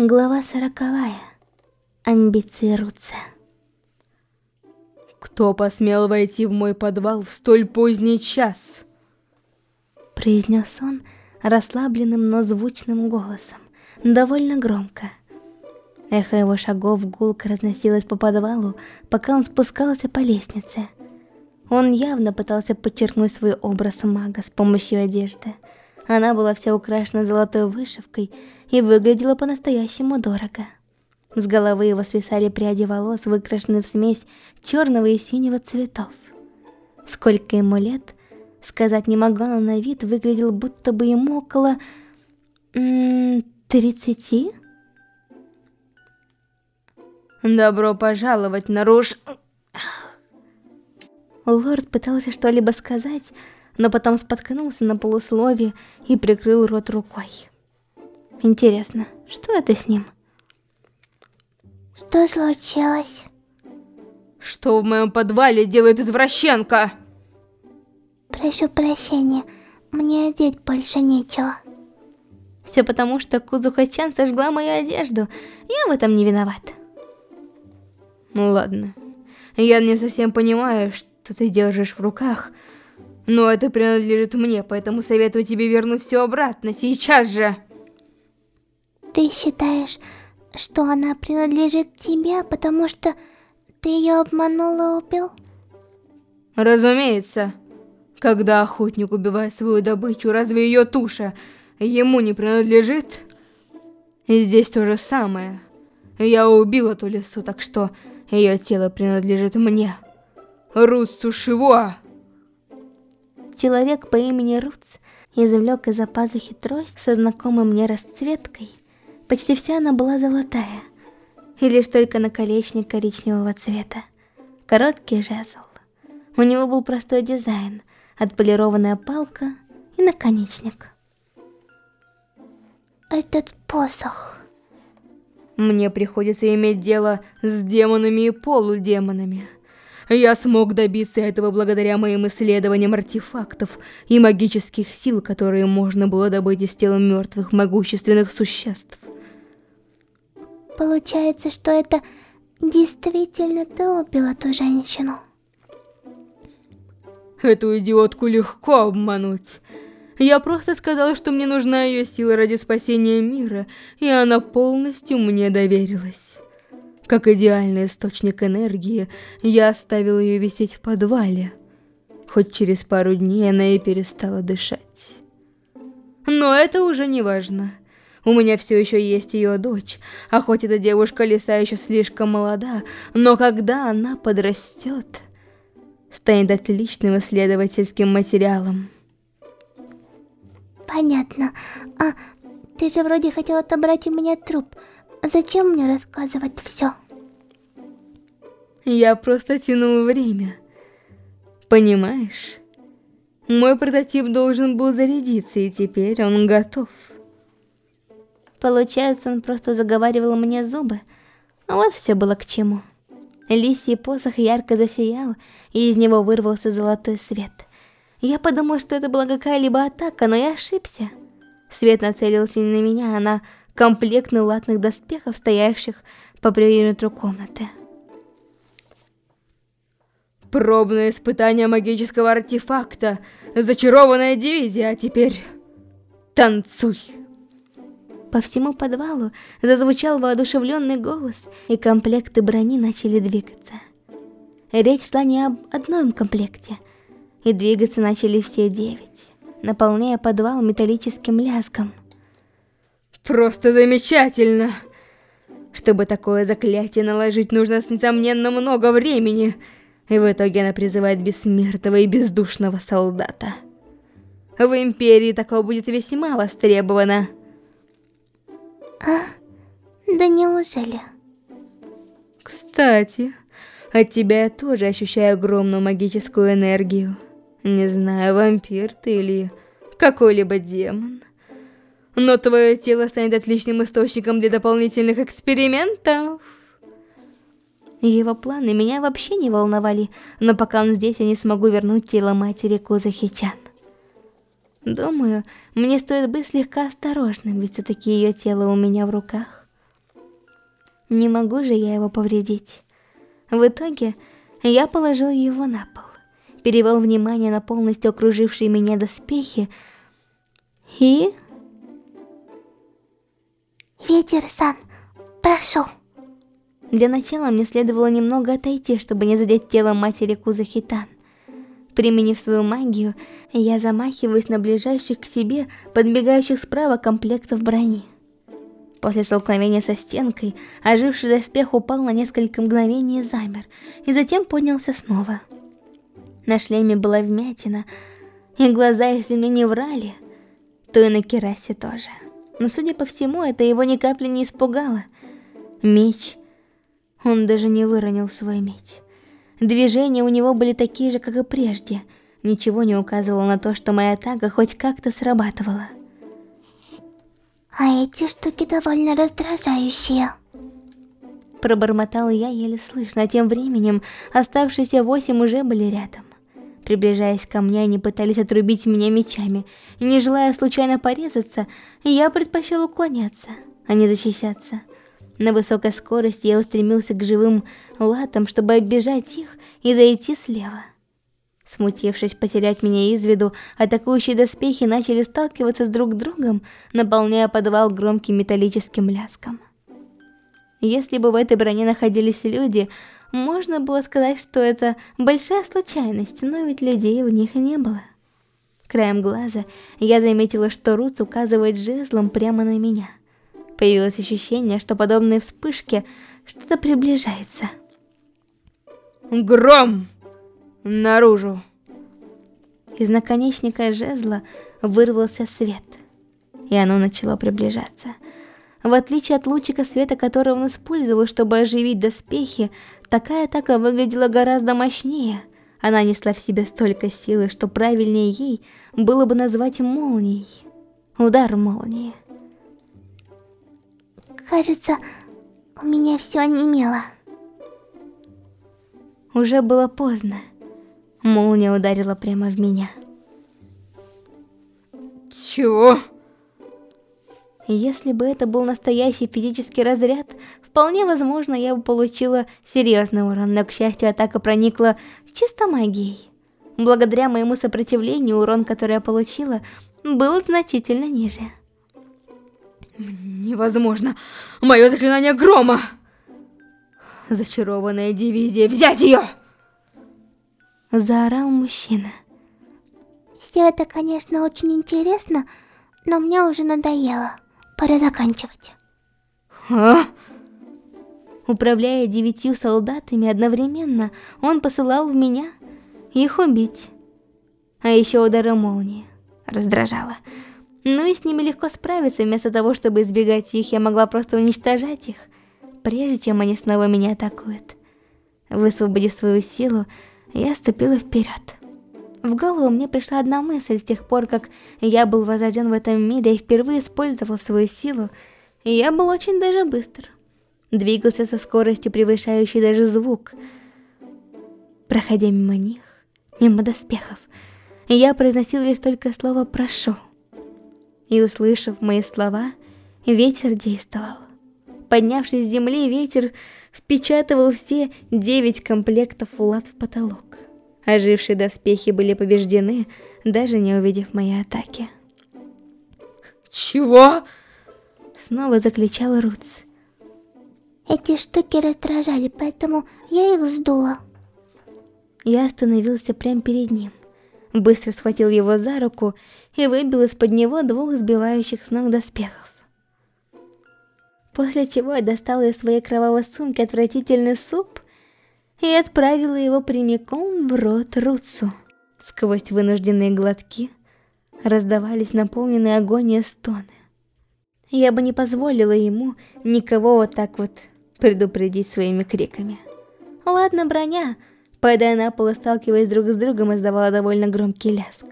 Глава сороковая. Амбиции Руца. «Кто посмел войти в мой подвал в столь поздний час?» Произнес он расслабленным, но звучным голосом, довольно громко. Эхо его шагов гулко разносилось по подвалу, пока он спускался по лестнице. Он явно пытался подчеркнуть свой образ мага с помощью одежды. Она была вся украшена золотой вышивкой и выглядела по-настоящему дорого. С головы его свисали пряди волос, выкрашенные в смесь черного и синего цветов. Сколько ему лет, сказать не могла, но на вид выглядел, будто бы ему около... тридцати? Добро пожаловать на руж... Лорд пытался что-либо сказать, но потом споткнулся на полусловие и прикрыл рот рукой. Интересно, что это с ним? Что случилось? Что в моем подвале делает извращенка? Прошу прощения, мне одеть больше нечего. Все потому, что Кузухачан сожгла мою одежду. Я в этом не виноват. Ну ладно. Я не совсем понимаю, что ты держишь в руках, но это принадлежит мне, поэтому советую тебе вернуть все обратно, сейчас же. Ты считаешь, что она принадлежит тебе, потому что ты ее обманул и убил? Разумеется. Когда охотник убивает свою добычу, разве ее туша ему не принадлежит? Здесь то же самое. Я убил эту лесу, так что ее тело принадлежит мне. Рут Сушиво! Человек по имени Руц извлек из-за пазухи трость со знакомой мне расцветкой. Почти вся она была золотая, и лишь только наколечник коричневого цвета. Короткий жезл. У него был простой дизайн, отполированная палка и наконечник. Этот посох... Мне приходится иметь дело с демонами и полудемонами. Я смог добиться этого благодаря моим исследованиям артефактов и магических сил, которые можно было добыть из тела мертвых могущественных существ. Получается, что это действительно ты убил эту женщину? Эту идиотку легко обмануть. Я просто сказала, что мне нужна ее сила ради спасения мира, и она полностью мне доверилась. Как идеальный источник энергии, я оставил ее висеть в подвале. Хоть через пару дней она и перестала дышать. Но это уже не важно. У меня все еще есть ее дочь, а хоть эта девушка лиса еще слишком молода, но когда она подрастет, станет отличным исследовательским материалом. Понятно. А ты же вроде хотел отобрать у меня труп. Зачем мне рассказывать все? Я просто тянул время. Понимаешь? Мой прототип должен был зарядиться, и теперь он готов. Получается, он просто заговаривал мне зубы. А вот все было к чему. Лисий посох ярко засиял, и из него вырвался золотой свет. Я подумал, что это была какая-либо атака, но я ошибся. Свет нацелился не на меня, а на комплектный латных доспехов, стоящих по периметру комнаты. Пробное испытание магического артефакта. Зачарованная дивизия, а теперь... Танцуй! По всему подвалу зазвучал воодушевленный голос, и комплекты брони начали двигаться. Речь шла не об одном комплекте, и двигаться начали все девять, наполняя подвал металлическим лязгом. Просто замечательно! Чтобы такое заклятие наложить, нужно несомненно много времени, и в итоге она призывает бессмертного и бездушного солдата. В Империи такого будет весьма востребовано. А? Да неужели? Кстати, от тебя я тоже ощущаю огромную магическую энергию. Не знаю, вампир ты или какой-либо демон но твое тело станет отличным источником для дополнительных экспериментов. Его планы меня вообще не волновали, но пока он здесь, я не смогу вернуть тело матери Кузахичан. Думаю, мне стоит быть слегка осторожным, ведь все-таки ее тело у меня в руках. Не могу же я его повредить. В итоге я положил его на пол, перевел внимание на полностью окружившие меня доспехи и... Ветер-сан, прошу. Для начала мне следовало немного отойти, чтобы не задеть тело матери Кузахитан. Применив свою магию, я замахиваюсь на ближайших к себе, подбегающих справа комплектов брони. После столкновения со стенкой, оживший доспех упал на несколько мгновений и замер, и затем поднялся снова. На шлеме была вмятина, и глаза, если мне не врали, то и на керасе тоже. Но, судя по всему, это его ни капли не испугало. Меч... Он даже не выронил свой меч. Движения у него были такие же, как и прежде. Ничего не указывало на то, что моя атака хоть как-то срабатывала. А эти штуки довольно раздражающие. Пробормотала я еле слышно, а тем временем оставшиеся восемь уже были рядом. Приближаясь ко мне, они пытались отрубить меня мечами, не желая случайно порезаться, я предпочел уклоняться, а не защищаться. На высокой скорости я устремился к живым латам, чтобы оббежать их и зайти слева. Смутившись потерять меня из виду, атакующие доспехи начали сталкиваться с друг другом, наполняя подвал громким металлическим ляском. Если бы в этой броне находились люди, можно было сказать, что это большая случайность, но ведь людей в них и не было. Краем глаза я заметила, что Руц указывает жезлом прямо на меня. Появилось ощущение, что подобные вспышки что-то приближается. Гром! Наружу! Из наконечника жезла вырвался свет, и оно начало приближаться. В отличие от лучика света, который он использовал, чтобы оживить доспехи, такая атака выглядела гораздо мощнее. Она несла в себе столько силы, что правильнее ей было бы назвать молнией. Удар молнии. Кажется, у меня все онемело. Уже было поздно. Молния ударила прямо в меня. Чего? Если бы это был настоящий физический разряд, вполне возможно, я бы получила серьезный урон, но, к счастью, атака проникла чисто магией. Благодаря моему сопротивлению, урон, который я получила, был значительно ниже. Невозможно! Мое заклинание грома! Зачарованная дивизия, взять ее! Заорал мужчина. Все это, конечно, очень интересно, но мне уже надоело. Пора заканчивать. А? Управляя девятью солдатами одновременно, он посылал в меня их убить. А еще удары молнии. Раздражало. Но и с ними легко справиться, вместо того, чтобы избегать их, я могла просто уничтожать их, прежде чем они снова меня атакуют. Высвободив свою силу, я ступила вперед. В голову мне пришла одна мысль с тех пор, как я был возрожден в этом мире и впервые использовал свою силу, я был очень даже быстр. Двигался со скоростью, превышающей даже звук. Проходя мимо них, мимо доспехов, я произносил лишь только слово «прошу». И услышав мои слова, ветер действовал. Поднявшись с земли, ветер впечатывал все девять комплектов лад в потолок. Ожившие доспехи были побеждены, даже не увидев моей атаки. Чего? Снова закричал Руц. Эти штуки раздражали, поэтому я их сдула. Я остановился прямо перед ним. Быстро схватил его за руку и выбил из-под него двух сбивающих с ног доспехов. После чего я достала из своей кровавой сумки отвратительный суп и отправила его прямиком в рот Руцу. Сквозь вынужденные глотки раздавались наполненные агонией стоны. Я бы не позволила ему никого вот так вот предупредить своими криками. Ладно, броня, падая на пол и сталкиваясь друг с другом, издавала довольно громкий ляск.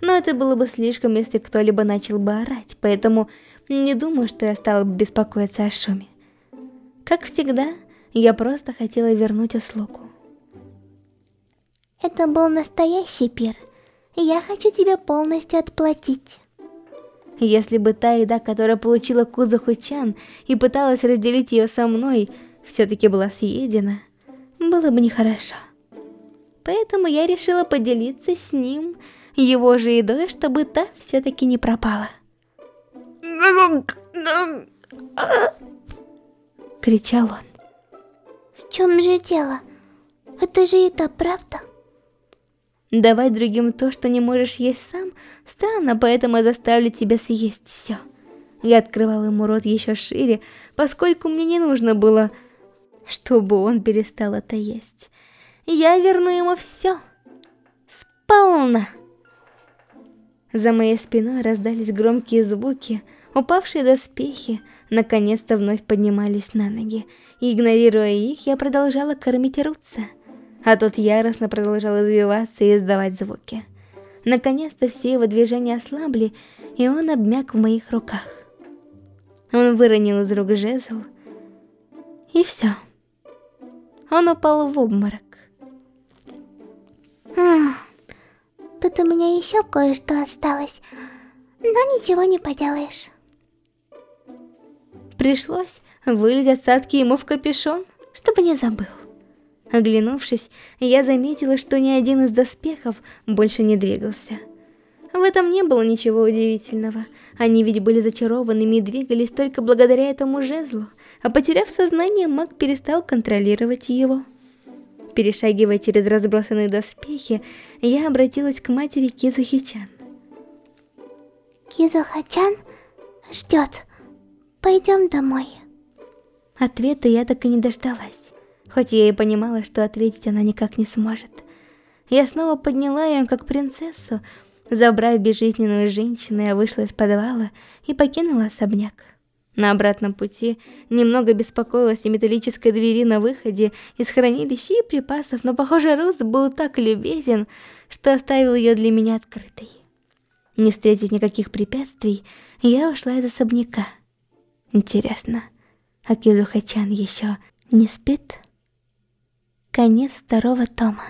Но это было бы слишком, если кто-либо начал бы орать, поэтому не думаю, что я стала бы беспокоиться о шуме. Как всегда, я просто хотела вернуть услугу. Это был настоящий пир, я хочу тебе полностью отплатить. Если бы та еда, которая получила Кузаху-чан и пыталась разделить ее со мной, все-таки была съедена, было бы нехорошо. Поэтому я решила поделиться с ним его же едой, чтобы та все-таки не пропала. Кричал он. В чем же дело? Это же это правда? Давать другим то, что не можешь есть сам, странно, поэтому я заставлю тебя съесть все. Я открывал ему рот еще шире, поскольку мне не нужно было, чтобы он перестал это есть. Я верну ему все. Сполна. За моей спиной раздались громкие звуки, упавшие доспехи наконец-то вновь поднимались на ноги, игнорируя их, я продолжала кормить Руца а тот яростно продолжал извиваться и издавать звуки. Наконец-то все его движения ослабли, и он обмяк в моих руках. Он выронил из рук жезл, и все. Он упал в обморок. Хм, тут у меня еще кое-что осталось, но ничего не поделаешь. Пришлось вылить осадки ему в капюшон, чтобы не забыл. Оглянувшись, я заметила, что ни один из доспехов больше не двигался. В этом не было ничего удивительного. Они ведь были зачарованными и двигались только благодаря этому жезлу, а потеряв сознание, маг перестал контролировать его. Перешагивая через разбросанные доспехи, я обратилась к матери Кизухичан. Кизухачан ждет. Пойдем домой. Ответа я так и не дождалась хоть я и понимала, что ответить она никак не сможет. Я снова подняла ее как принцессу, забрав безжизненную женщину, я вышла из подвала и покинула особняк. На обратном пути немного беспокоилась о металлической двери на выходе из хранилища и припасов, но, похоже, Рус был так любезен, что оставил ее для меня открытой. Не встретив никаких препятствий, я ушла из особняка. Интересно, а Кизухачан еще не спит? Конец второго тома.